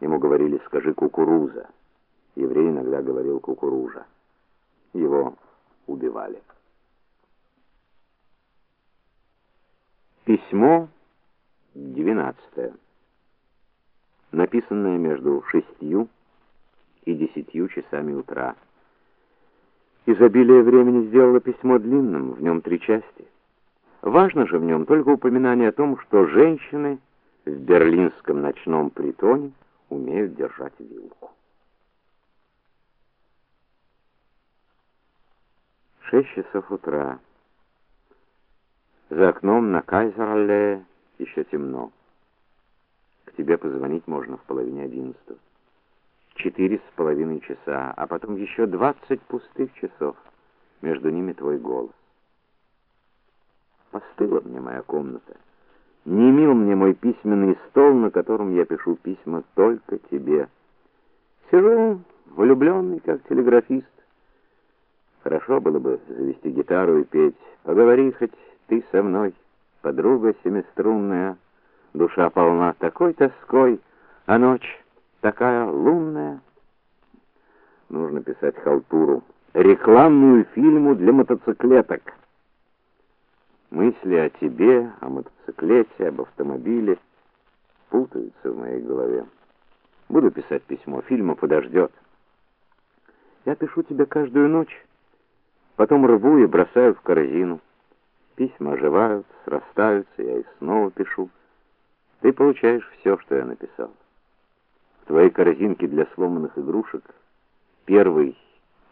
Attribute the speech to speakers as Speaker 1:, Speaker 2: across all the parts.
Speaker 1: Ему говорили: "Скажи кукуруза". Еврей иногда говорил кукуруза. Его убивали. Письмо 12. Написанное между шестью и десятью часами утра. Изобилие времени сделало письмо длинным, в нем три части. Важно же в нем только упоминание о том, что женщины в берлинском ночном притоне умеют держать вилку. Шесть часов утра. За окном на Кайзер-аллее еще темно. К тебе позвонить можно в половине одиннадцатого четыре с половиной часа, а потом еще двадцать пустых часов. Между ними твой голос. Постыла мне моя комната. Не мил мне мой письменный стол, на котором я пишу письма только тебе. Сижу влюбленный, как телеграфист. Хорошо было бы завести гитару и петь. Поговори хоть ты со мной, подруга семиструнная. Душа полна такой тоской, а ночь такая лунная. Нужно писать халтуру, рекламную фильму для мотоциклеток. Мысли о тебе, о мотоциклете, об автомобиле путаются в моей голове. Буду писать письмо, фильма подождет. Я пишу тебе каждую ночь, потом рву и бросаю в корзину. Письма оживают, срастаются, я их снова пишу. Ты получаешь все, что я написал твоей корзинке для сломанных игрушек первый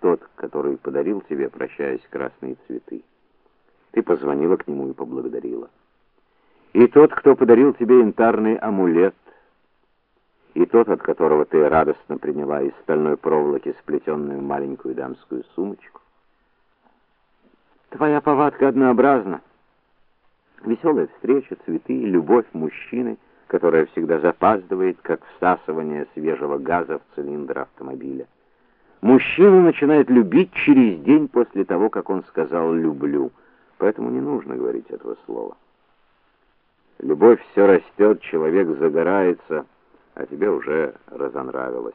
Speaker 1: тот, который подарил тебе, прощаясь, красные цветы. Ты позвонила к нему и поблагодарила. И тот, кто подарил тебе янтарный амулет, и тот, от которого ты радостно приняла из стальной проволоки сплетенную маленькую дамскую сумочку. Твоя повадка однообразна. Веселая встреча, цветы, любовь мужчины — которая всегда запаздывает, как всасывание свежего газа в цилиндр автомобиля. Мужчина начинает любить через день после того, как он сказал люблю. Поэтому не нужно говорить этого слова. Любовь все растет, человек загорается, а тебе уже разонравилось.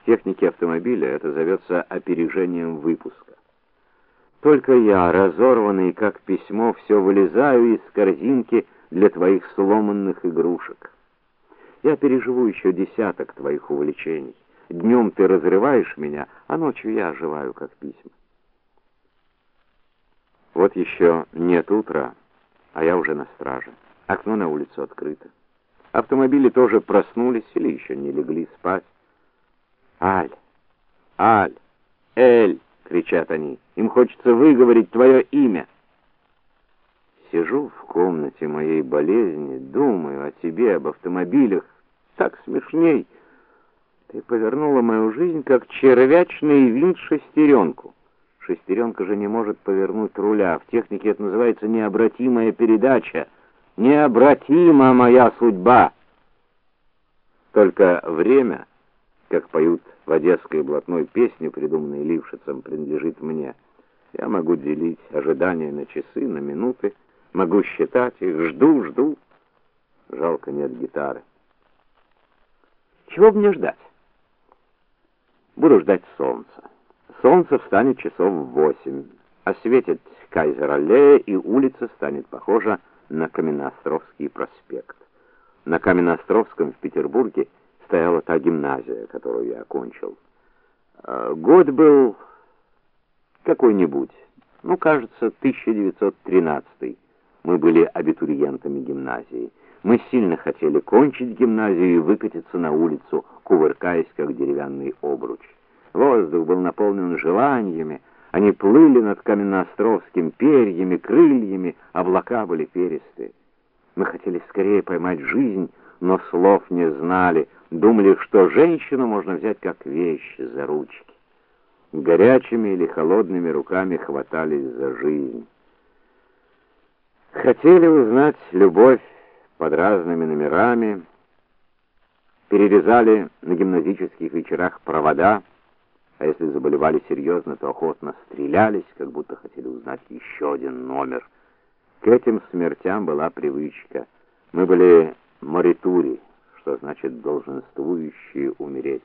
Speaker 1: В технике автомобиля это зовется опережением выпуска. Только я, разорванный как письмо, все вылезаю из корзинки для твоих сломанных игрушек. Я переживу еще десяток твоих увлечений. Днем ты разрываешь меня, а ночью я оживаю, как письма. Вот еще нет утра, а я уже на страже. Окно на улицу открыто. Автомобили тоже проснулись или еще не легли спать. Аль, Аль, Эль, кричат они. Им хочется выговорить твое имя. Сижу в комнате моей болезни, думаю о тебе, об автомобилях. Так смешней. Ты повернула мою жизнь, как червячный винт шестеренку. Шестеренка же не может повернуть руля. В технике это называется необратимая передача. Необратима моя судьба. Только время, как поют в одесской блатной песне, придуманной Лившицем, принадлежит мне. Я могу делить ожидания на часы, на минуты, Могу считать их, жду, жду. Жалко нет гитары. Чего мне ждать? Буду ждать солнца. Солнце встанет часов в восемь, осветит Кайзер-аллея, и улица станет похожа на Каменноостровский проспект. На Каменноостровском в Петербурге стояла та гимназия, которую я окончил. А, год был какой-нибудь, ну, кажется, 1913 мы были абитуриентами гимназии. Мы сильно хотели кончить гимназию и выкатиться на улицу, кувыркаясь как деревянный обруч. Воздух был наполнен желаниями, они плыли над каменноостровским перьями, крыльями, облака были перистые. Мы хотели скорее поймать жизнь, но слов не знали, думали, что женщину можно взять как вещь за ручки. Горячими или холодными руками хватались за жизнь. Хотели узнать любовь под разными номерами, перерезали на гимназических вечерах провода, а если заболевали серьезно, то охотно стрелялись, как будто хотели узнать еще один номер. К этим смертям была привычка. Мы были моритури, что значит долженствующие умереть.